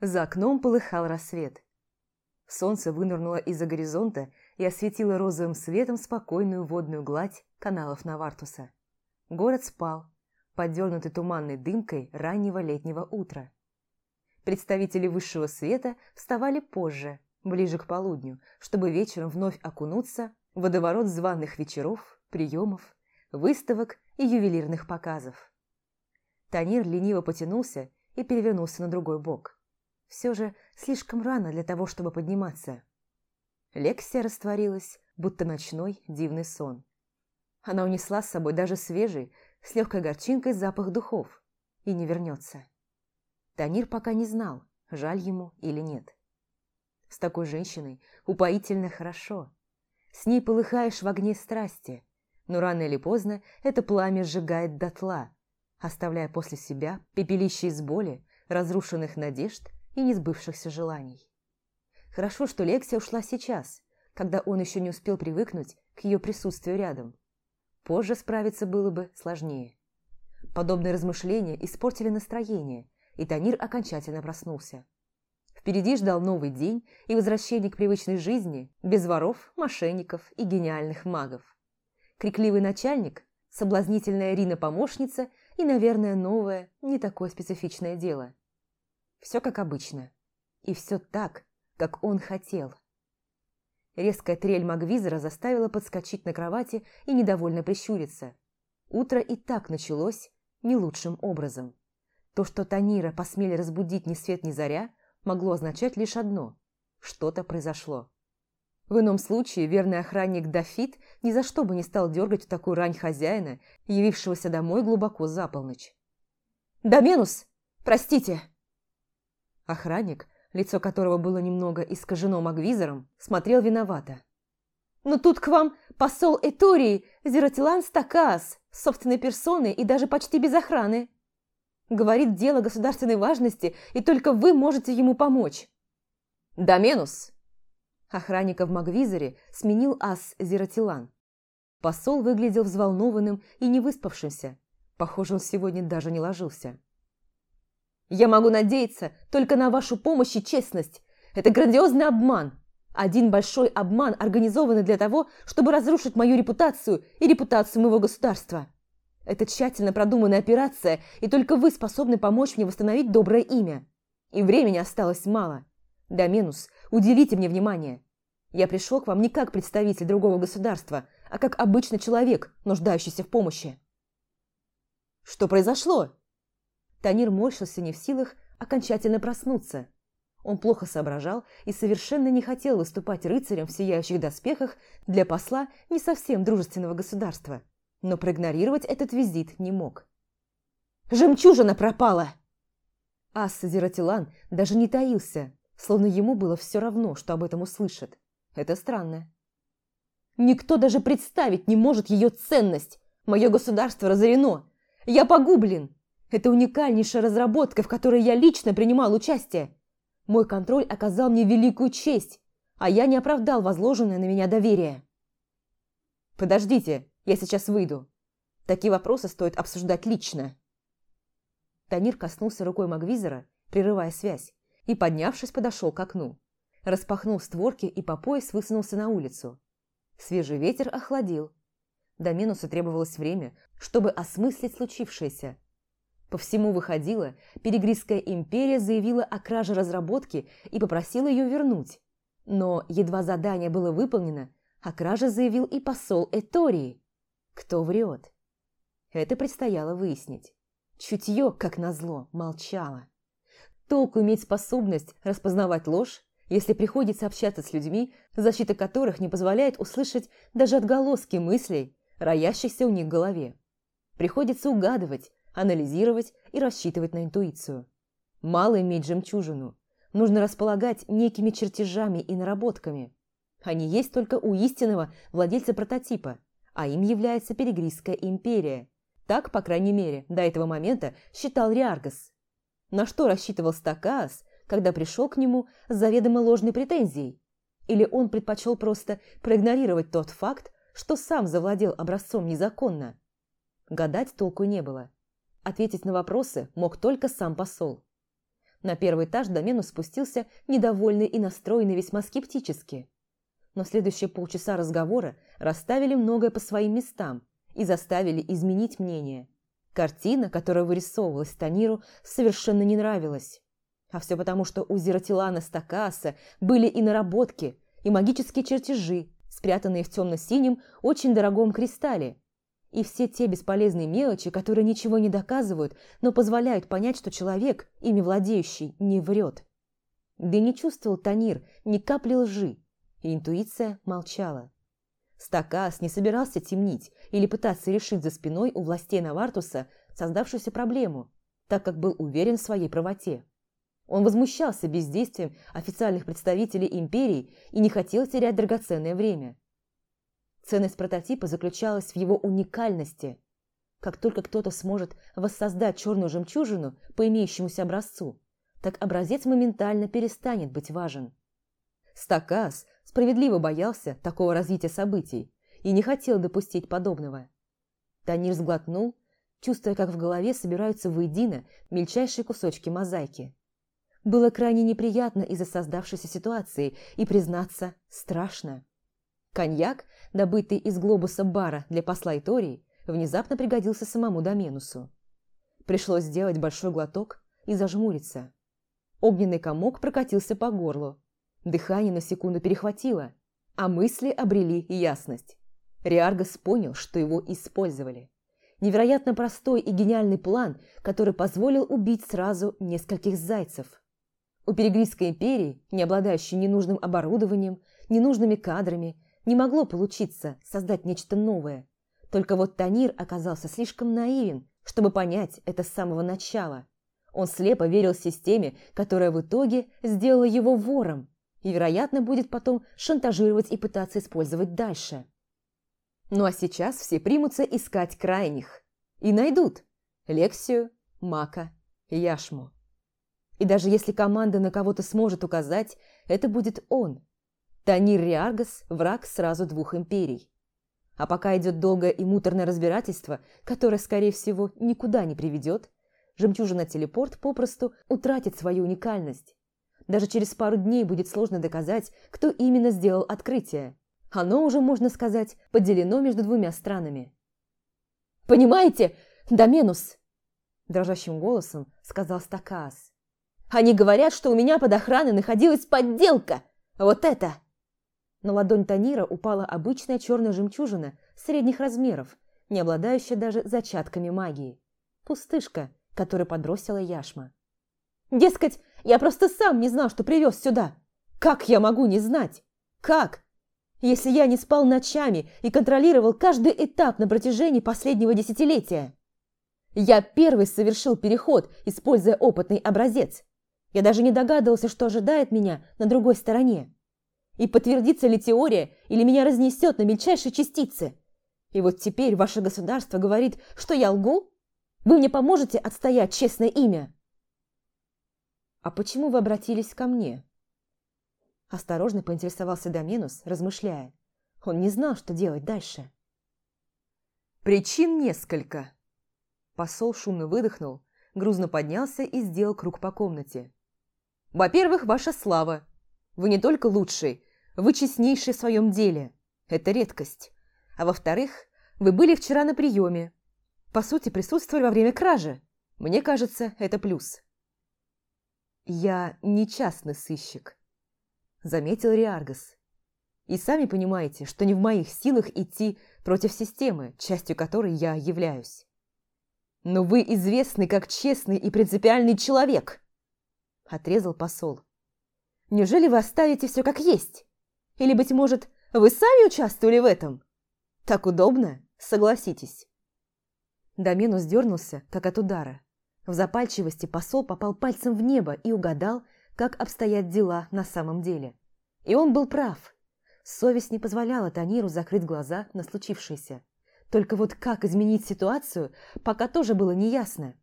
За окном полыхал рассвет. Солнце вынырнуло из-за горизонта и осветило розовым светом спокойную водную гладь каналов Навартуса. Город спал, подернутый туманной дымкой раннего летнего утра. Представители высшего света вставали позже, ближе к полудню, чтобы вечером вновь окунуться в водоворот званых вечеров, приемов, выставок и ювелирных показов. Танир лениво потянулся и перевернулся на другой бок. Все же слишком рано для того, чтобы подниматься. Лексия растворилась, будто ночной дивный сон. Она унесла с собой даже свежий, с легкой горчинкой запах духов, и не вернется. Танир пока не знал, жаль ему или нет. С такой женщиной упоительно хорошо. С ней полыхаешь в огне страсти, но рано или поздно это пламя сжигает дотла, оставляя после себя пепелище из боли, разрушенных надежд и несбывшихся желаний. Хорошо, что Лексия ушла сейчас, когда он еще не успел привыкнуть к ее присутствию рядом. Позже справиться было бы сложнее. Подобные размышления испортили настроение, и Танир окончательно проснулся. Впереди ждал новый день и возвращение к привычной жизни без воров, мошенников и гениальных магов. Крикливый начальник, соблазнительная Рина-помощница и, наверное, новое, не такое специфичное дело. Все как обычно. И все так, как он хотел. Резкая трель Магвизера заставила подскочить на кровати и недовольно прищуриться. Утро и так началось не лучшим образом. То, что Танира посмели разбудить ни свет ни заря, могло означать лишь одно – что-то произошло. В ином случае верный охранник Дафит ни за что бы не стал дергать в такую рань хозяина, явившегося домой глубоко за полночь. «Доменус! Простите!» Охранник, лицо которого было немного искажено магвизором, смотрел виновато. «Но тут к вам посол Этории Зератилан Стакас, собственной персоной и даже почти без охраны. Говорит дело государственной важности, и только вы можете ему помочь». «Доменус!» Охранника в Магвизоре сменил ас Зератилан. Посол выглядел взволнованным и невыспавшимся. Похоже, он сегодня даже не ложился. «Я могу надеяться только на вашу помощь и честность. Это грандиозный обман. Один большой обман, организованный для того, чтобы разрушить мою репутацию и репутацию моего государства. Это тщательно продуманная операция, и только вы способны помочь мне восстановить доброе имя. И времени осталось мало. Доменус, уделите мне внимание. Я пришел к вам не как представитель другого государства, а как обычный человек, нуждающийся в помощи. Что произошло? Танир морщился не в силах окончательно проснуться. Он плохо соображал и совершенно не хотел выступать рыцарем в сияющих доспехах для посла не совсем дружественного государства, но проигнорировать этот визит не мог. «Жемчужина пропала!» Ас Зератилан даже не таился, словно ему было все равно, что об этом услышат. Это странно. Никто даже представить не может ее ценность. Мое государство разорено. Я погублен. Это уникальнейшая разработка, в которой я лично принимал участие. Мой контроль оказал мне великую честь, а я не оправдал возложенное на меня доверие. Подождите, я сейчас выйду. Такие вопросы стоит обсуждать лично. Танир коснулся рукой Магвизера, прерывая связь, и, поднявшись, подошел к окну. Распахнул створки и по пояс высунулся на улицу. Свежий ветер охладил. До минуса требовалось время, чтобы осмыслить случившееся. По всему выходило, Перегризская империя заявила о краже разработки и попросила ее вернуть. Но едва задание было выполнено, о краже заявил и посол Этории. Кто врет? Это предстояло выяснить. Чутье, как назло, молчало. Толку иметь способность распознавать ложь, если приходится общаться с людьми, защита которых не позволяет услышать даже отголоски мыслей, роящихся у них в голове. Приходится угадывать, анализировать и рассчитывать на интуицию. Мало иметь жемчужину. Нужно располагать некими чертежами и наработками. Они есть только у истинного владельца прототипа, а им является Перегризская империя. Так, по крайней мере, до этого момента считал Риаргас. На что рассчитывал Стакаас, когда пришел к нему с заведомо ложной претензией? Или он предпочел просто проигнорировать тот факт, что сам завладел образцом незаконно? Гадать толку не было. Ответить на вопросы мог только сам посол. На первый этаж Домену спустился недовольный и настроенный весьма скептически. Но следующие полчаса разговора расставили многое по своим местам и заставили изменить мнение. Картина, которая вырисовывалась Таниру, совершенно не нравилась. А все потому, что у Зератилана Стакаса были и наработки, и магические чертежи, спрятанные в темно-синем, очень дорогом кристалле. И все те бесполезные мелочи, которые ничего не доказывают, но позволяют понять, что человек, ими владеющий, не врет. Да не чувствовал Танир ни капли лжи, и интуиция молчала. Стакас не собирался темнить или пытаться решить за спиной у властей Навартуса создавшуюся проблему, так как был уверен в своей правоте. Он возмущался бездействием официальных представителей империи и не хотел терять драгоценное время. Ценность прототипа заключалась в его уникальности. Как только кто-то сможет воссоздать черную жемчужину по имеющемуся образцу, так образец моментально перестанет быть важен. Стакас справедливо боялся такого развития событий и не хотел допустить подобного. Танир сглотнул, чувствуя, как в голове собираются воедино мельчайшие кусочки мозаики. Было крайне неприятно из-за создавшейся ситуации и, признаться, страшно. Коньяк, добытый из глобуса бара для посла Итории, внезапно пригодился самому Доменусу. Пришлось сделать большой глоток и зажмуриться. Огненный комок прокатился по горлу. Дыхание на секунду перехватило, а мысли обрели ясность. Риаргас понял, что его использовали. Невероятно простой и гениальный план, который позволил убить сразу нескольких зайцев. У Перегризской империи, не обладающей ненужным оборудованием, ненужными кадрами, не могло получиться создать нечто новое. Только вот Танир оказался слишком наивен, чтобы понять это с самого начала. Он слепо верил системе, которая в итоге сделала его вором, и, вероятно, будет потом шантажировать и пытаться использовать дальше. Ну а сейчас все примутся искать крайних. И найдут Лексию, Мака, Яшму. И даже если команда на кого-то сможет указать, это будет он. Танир Риаргас – враг сразу двух империй. А пока идет долгое и муторное разбирательство, которое, скорее всего, никуда не приведет, жемчужина-телепорт попросту утратит свою уникальность. Даже через пару дней будет сложно доказать, кто именно сделал открытие. Оно уже, можно сказать, поделено между двумя странами. «Понимаете, Доменус!» Дрожащим голосом сказал Стакас. Они говорят, что у меня под охраной находилась подделка. Вот это!» На ладонь Танира упала обычная черная жемчужина средних размеров, не обладающая даже зачатками магии. Пустышка, которую подбросила яшма. «Дескать, я просто сам не знал, что привез сюда. Как я могу не знать? Как? Если я не спал ночами и контролировал каждый этап на протяжении последнего десятилетия. Я первый совершил переход, используя опытный образец. Я даже не догадывался, что ожидает меня на другой стороне. И подтвердится ли теория, или меня разнесет на мельчайшие частицы. И вот теперь ваше государство говорит, что я лгу? Вы мне поможете отстоять честное имя? А почему вы обратились ко мне? Осторожно поинтересовался Доменус, размышляя. Он не знал, что делать дальше. Причин несколько. Посол шумно выдохнул, грузно поднялся и сделал круг по комнате. Во-первых, ваша слава. Вы не только лучший, вы честнейший в своем деле. Это редкость. А во-вторых, вы были вчера на приеме. По сути, присутствовали во время кражи. Мне кажется, это плюс. Я не частный сыщик, заметил Риаргас. И сами понимаете, что не в моих силах идти против системы, частью которой я являюсь. Но вы известны как честный и принципиальный человек отрезал посол. «Неужели вы оставите все как есть? Или, быть может, вы сами участвовали в этом? Так удобно, согласитесь». Доменус дернулся, как от удара. В запальчивости посол попал пальцем в небо и угадал, как обстоят дела на самом деле. И он был прав. Совесть не позволяла Таниру закрыть глаза на случившееся. Только вот как изменить ситуацию, пока тоже было неясно.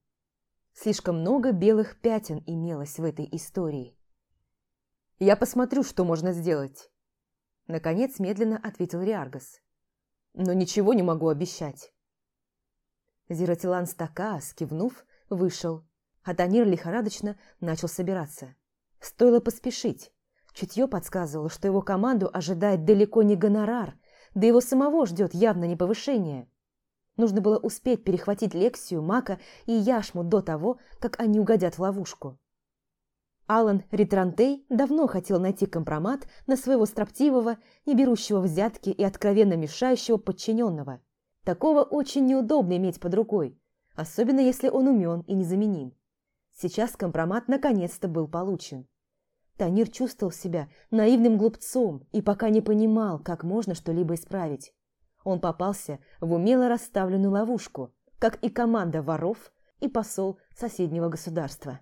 Слишком много белых пятен имелось в этой истории. «Я посмотрю, что можно сделать», – наконец медленно ответил Риаргас. «Но ничего не могу обещать». Зиротилан Стака, скивнув, вышел, А Танир лихорадочно начал собираться. Стоило поспешить. Чутье подсказывало, что его команду ожидает далеко не гонорар, да его самого ждет явно не повышение. Нужно было успеть перехватить Лексию, Мака и Яшму до того, как они угодят в ловушку. Алан Ритрантей давно хотел найти компромат на своего строптивого, не берущего взятки и откровенно мешающего подчиненного. Такого очень неудобно иметь под рукой, особенно если он умен и незаменим. Сейчас компромат наконец-то был получен. Танир чувствовал себя наивным глупцом и пока не понимал, как можно что-либо исправить. Он попался в умело расставленную ловушку, как и команда воров и посол соседнего государства.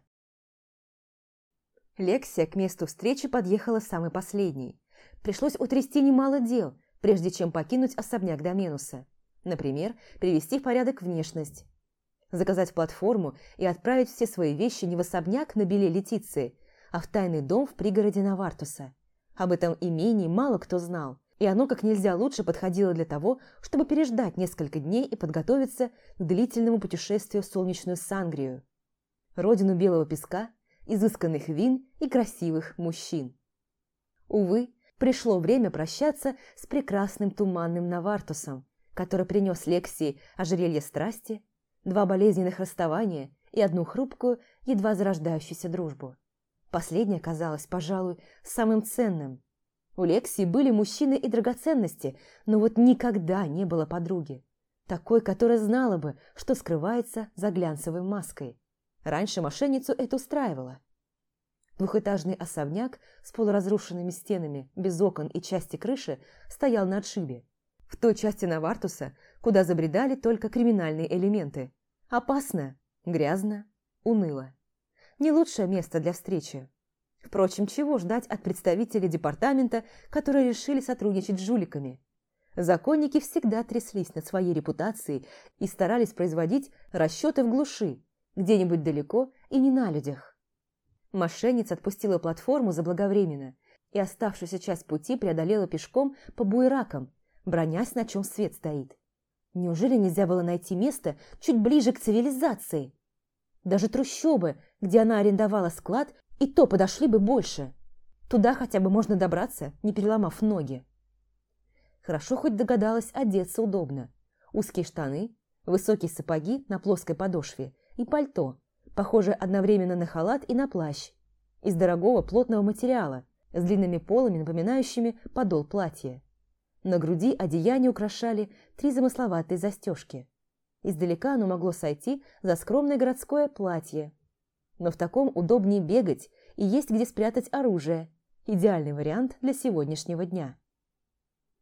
Лексия к месту встречи подъехала самой последней. Пришлось утрясти немало дел, прежде чем покинуть особняк Доменуса. Например, привести в порядок внешность. Заказать платформу и отправить все свои вещи не в особняк на Беле Летиции, а в тайный дом в пригороде Навартуса. Об этом имении мало кто знал, и оно как нельзя лучше подходило для того, чтобы переждать несколько дней и подготовиться к длительному путешествию в солнечную Сангрию. Родину белого песка – изысканных вин и красивых мужчин. Увы, пришло время прощаться с прекрасным туманным Навартусом, который принес Лексии ожерелье страсти, два болезненных расставания и одну хрупкую, едва зарождающуюся дружбу. Последняя казалась, пожалуй, самым ценным. У Лексии были мужчины и драгоценности, но вот никогда не было подруги. Такой, которая знала бы, что скрывается за глянцевой маской. Раньше мошенницу это устраивало. Двухэтажный особняк с полуразрушенными стенами, без окон и части крыши стоял на отшибе. В той части Навартуса, куда забредали только криминальные элементы. Опасно, грязно, уныло. Не лучшее место для встречи. Впрочем, чего ждать от представителей департамента, которые решили сотрудничать с жуликами? Законники всегда тряслись над своей репутацией и старались производить расчеты в глуши, где-нибудь далеко и не на людях. Мошенница отпустила платформу заблаговременно и оставшуюся часть пути преодолела пешком по буеракам, бронясь, на чем свет стоит. Неужели нельзя было найти место чуть ближе к цивилизации? Даже трущобы, где она арендовала склад, и то подошли бы больше. Туда хотя бы можно добраться, не переломав ноги. Хорошо хоть догадалась одеться удобно. Узкие штаны, высокие сапоги на плоской подошве и пальто, похожее одновременно на халат и на плащ, из дорогого плотного материала, с длинными полами, напоминающими подол платья. На груди одеяние украшали три замысловатые застежки. Издалека оно могло сойти за скромное городское платье. Но в таком удобнее бегать и есть где спрятать оружие. Идеальный вариант для сегодняшнего дня.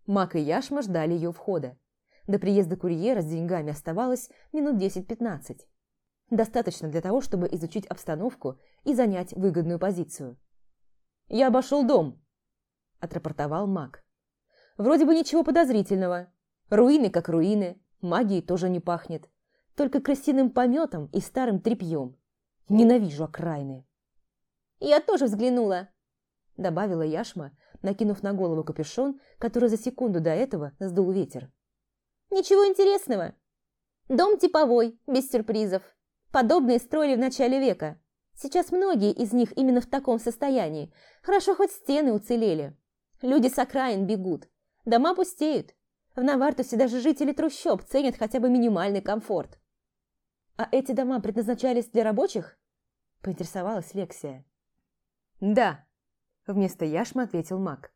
Мак и Яшма ждали ее входа. До приезда курьера с деньгами оставалось минут 10-15. Достаточно для того, чтобы изучить обстановку и занять выгодную позицию. «Я обошел дом», – отрапортовал маг. «Вроде бы ничего подозрительного. Руины как руины, магией тоже не пахнет. Только крысиным пометом и старым тряпьем. Ненавижу окраины». «Я тоже взглянула», – добавила Яшма, накинув на голову капюшон, который за секунду до этого сдул ветер. «Ничего интересного. Дом типовой, без сюрпризов. Подобные строили в начале века. Сейчас многие из них именно в таком состоянии. Хорошо, хоть стены уцелели. Люди с окраин бегут. Дома пустеют. В Навартусе даже жители трущоб ценят хотя бы минимальный комфорт. «А эти дома предназначались для рабочих?» – поинтересовалась Лексия. «Да», – вместо Яшма ответил маг.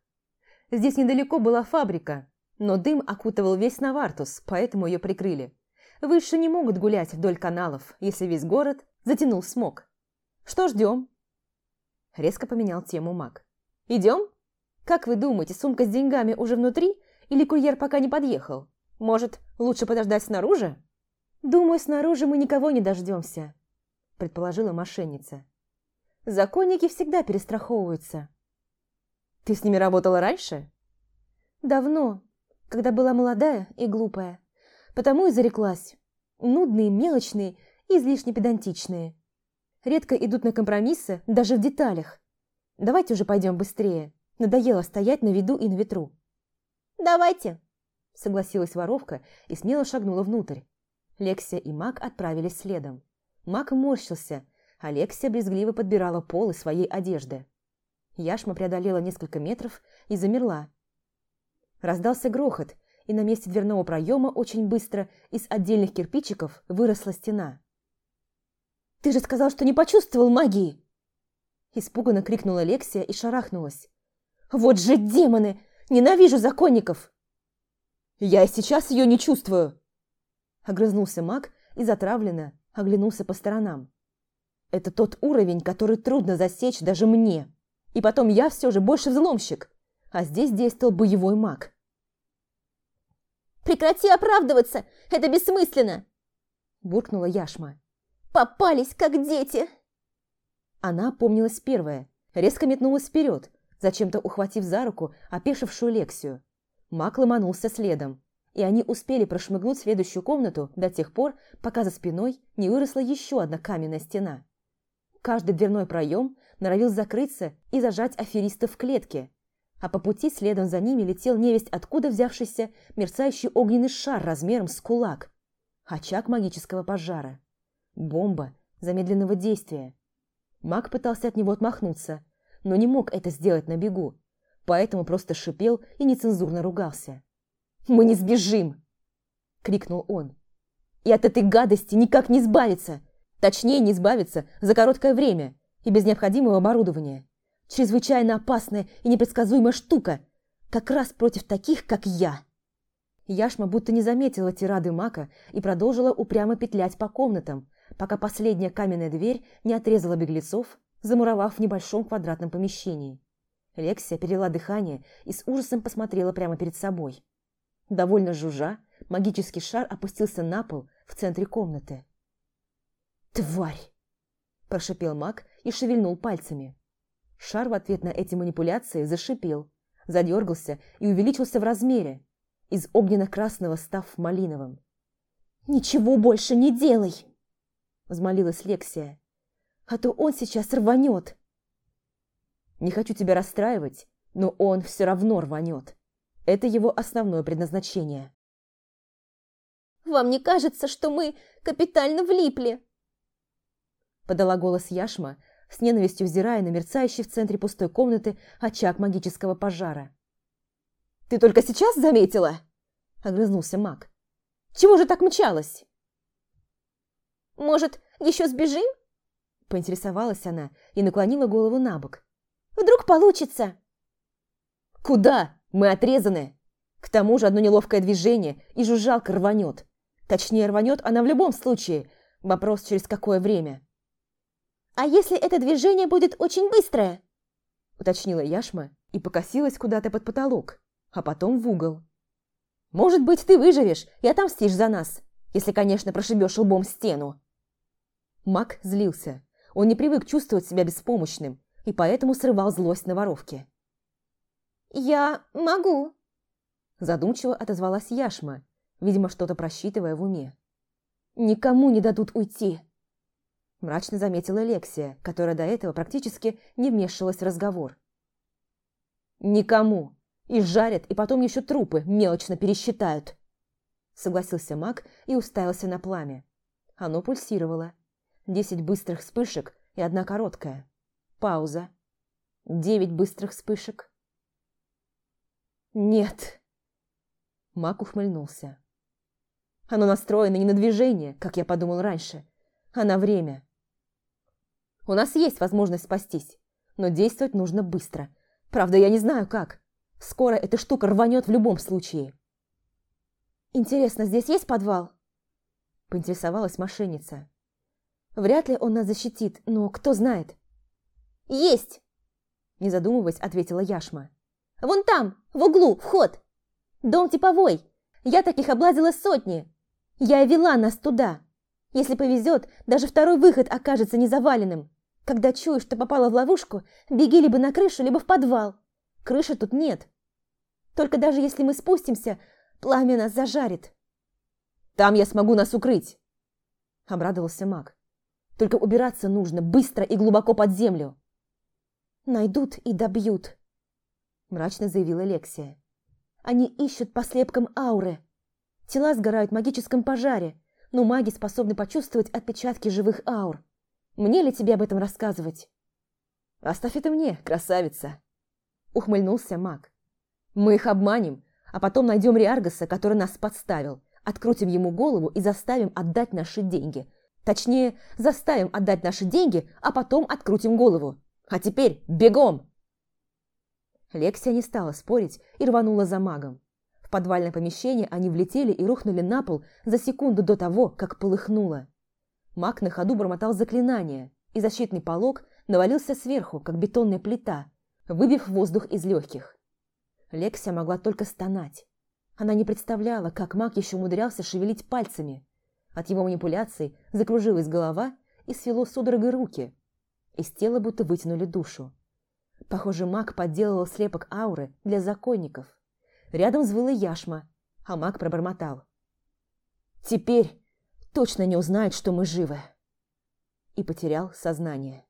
«Здесь недалеко была фабрика, но дым окутывал весь Навартус, поэтому ее прикрыли. Выше не могут гулять вдоль каналов, если весь город затянул смог. Что ждем?» Резко поменял тему маг. «Идем? Как вы думаете, сумка с деньгами уже внутри или курьер пока не подъехал? Может, лучше подождать снаружи?» «Думаю, снаружи мы никого не дождемся», – предположила мошенница. «Законники всегда перестраховываются». «Ты с ними работала раньше?» «Давно, когда была молодая и глупая. Потому и зареклась. Нудные, мелочные и излишне педантичные. Редко идут на компромиссы, даже в деталях. Давайте уже пойдем быстрее. Надоело стоять на виду и на ветру. «Давайте», – согласилась воровка и смело шагнула внутрь. Лексия и Мак отправились следом. Мак морщился, Алексия брезгливо подбирала полы своей одежды. Яшма преодолела несколько метров и замерла. Раздался грохот, и на месте дверного проема очень быстро из отдельных кирпичиков выросла стена. «Ты же сказал, что не почувствовал магии!» Испуганно крикнула Лексия и шарахнулась. «Вот же демоны! Ненавижу законников!» «Я и сейчас ее не чувствую!» Огрызнулся маг и затравленно оглянулся по сторонам. «Это тот уровень, который трудно засечь даже мне. И потом я все же больше взломщик, а здесь действовал боевой маг». «Прекрати оправдываться! Это бессмысленно!» Буркнула Яшма. «Попались, как дети!» Она помнилась первая, резко метнулась вперед, зачем-то ухватив за руку опешившую Лексию. Мак ломанулся следом, и они успели прошмыгнуть следующую комнату до тех пор, пока за спиной не выросла еще одна каменная стена. Каждый дверной проем норовил закрыться и зажать аферистов в клетке, а по пути следом за ними летел невесть откуда взявшийся мерцающий огненный шар размером с кулак. Очаг магического пожара. Бомба замедленного действия. Маг пытался от него отмахнуться, но не мог это сделать на бегу, поэтому просто шипел и нецензурно ругался. «Мы не сбежим!» – крикнул он. «И от этой гадости никак не избавиться! Точнее, не избавиться за короткое время и без необходимого оборудования. Чрезвычайно опасная и непредсказуемая штука, как раз против таких, как я!» Яшма будто не заметила тирады мака и продолжила упрямо петлять по комнатам, пока последняя каменная дверь не отрезала беглецов, замуровав в небольшом квадратном помещении. Лексия перела дыхание и с ужасом посмотрела прямо перед собой. Довольно жужжа, магический шар опустился на пол в центре комнаты. «Тварь!» – прошипел маг и шевельнул пальцами. Шар в ответ на эти манипуляции зашипел, задергался и увеличился в размере, из огненно-красного став малиновым. «Ничего больше не делай!» – взмолилась Лексия. «А то он сейчас рванет!» «Не хочу тебя расстраивать, но он все равно рванет. Это его основное предназначение». «Вам не кажется, что мы капитально влипли?» Подала голос Яшма, с ненавистью взирая на мерцающий в центре пустой комнаты очаг магического пожара. «Ты только сейчас заметила?» – огрызнулся маг. «Чего же так мчалась?» Может, еще сбежим?» Поинтересовалась она и наклонила голову на бок. «Вдруг получится?» «Куда? Мы отрезаны!» К тому же одно неловкое движение, и жужжалка рванет. Точнее, рванет она в любом случае. Вопрос, через какое время. «А если это движение будет очень быстрое?» Уточнила Яшма и покосилась куда-то под потолок, а потом в угол. «Может быть, ты выживешь и отомстишь за нас, если, конечно, прошибешь лбом стену». Мак злился. Он не привык чувствовать себя беспомощным, и поэтому срывал злость на воровке. «Я могу», – задумчиво отозвалась Яшма, видимо, что-то просчитывая в уме. «Никому не дадут уйти», – мрачно заметила Лексия, которая до этого практически не вмешивалась в разговор. «Никому. И жарят, и потом еще трупы мелочно пересчитают», – согласился маг и уставился на пламя. Оно пульсировало, Десять быстрых вспышек и одна короткая. Пауза. Девять быстрых вспышек. «Нет!» Мак ухмыльнулся. «Оно настроено не на движение, как я подумал раньше, а на время. У нас есть возможность спастись, но действовать нужно быстро. Правда, я не знаю как. Скоро эта штука рванет в любом случае». «Интересно, здесь есть подвал?» Поинтересовалась мошенница. Вряд ли он нас защитит, но кто знает. «Есть!» Не задумываясь, ответила Яшма. «Вон там, в углу, вход! Дом типовой. Я таких облазила сотни. Я вела нас туда. Если повезет, даже второй выход окажется незаваленным. Когда чуешь, что попала в ловушку, беги либо на крышу, либо в подвал. Крыши тут нет. Только даже если мы спустимся, пламя нас зажарит». «Там я смогу нас укрыть!» Обрадовался маг. Только убираться нужно быстро и глубоко под землю. Найдут и добьют, мрачно заявила Лексия. Они ищут по слепкам ауры. Тела сгорают в магическом пожаре, но маги способны почувствовать отпечатки живых аур. Мне ли тебе об этом рассказывать?» «Оставь это мне, красавица!» Ухмыльнулся маг. «Мы их обманем, а потом найдем Риаргаса, который нас подставил, открутим ему голову и заставим отдать наши деньги. Точнее, заставим отдать наши деньги, а потом открутим голову. А теперь бегом!» Лексия не стала спорить и рванула за магом. В подвальное помещение они влетели и рухнули на пол за секунду до того, как полыхнуло. Маг на ходу бормотал заклинание, и защитный полог навалился сверху, как бетонная плита, выбив воздух из легких. Лексия могла только стонать. Она не представляла, как маг еще умудрялся шевелить пальцами. От его манипуляций закружилась голова и свело судорогой руки. Из тела будто вытянули душу. Похоже, маг подделывал слепок ауры для законников. Рядом взвыла яшма, а маг пробормотал. «Теперь точно не узнает, что мы живы!» И потерял сознание.